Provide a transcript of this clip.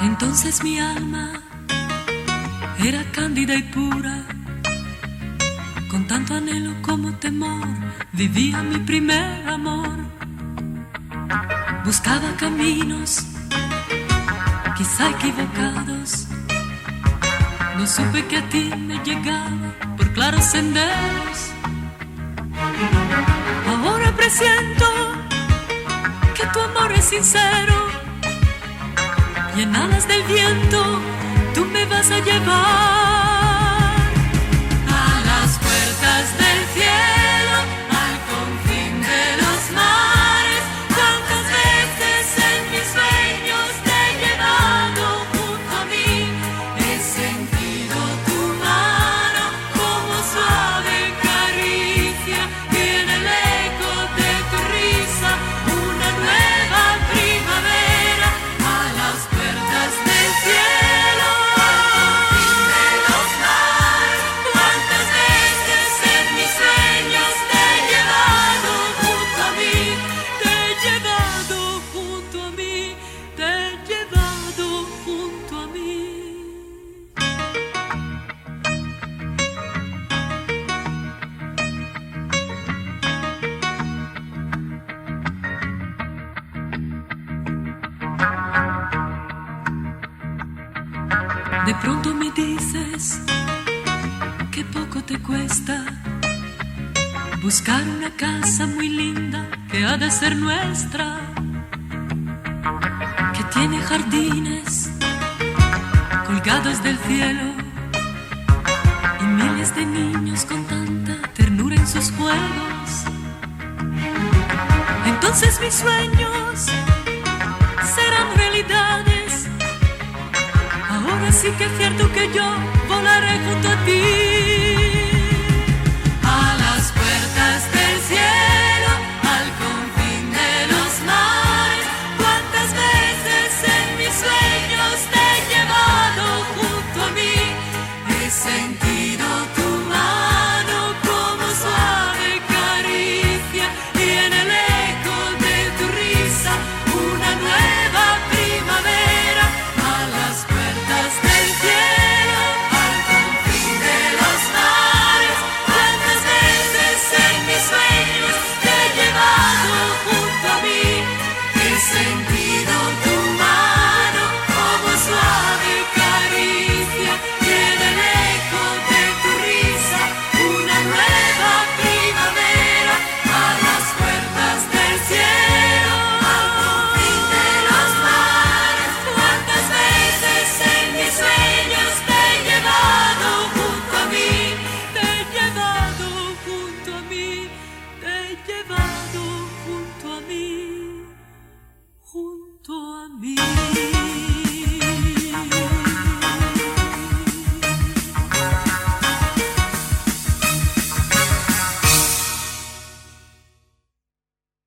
Entonces mi alma era cándida y pura, con tanto anhelo como temor vivía mi primer amor. Buscaba caminos, quizá equivocados, no supe que a ti me llegaba por claros senderos. Ahora presiento que tu amor es sincero y en del viento tú me vas a llevar De pronto me dices que poco te cuesta buscar una casa muy linda que ha de ser nuestra, que tiene jardines colgados del cielo y miles de niños con tanta ternura en sus juegos. Entonces mis sueños sí que es cierto que yo volaré junto a ti.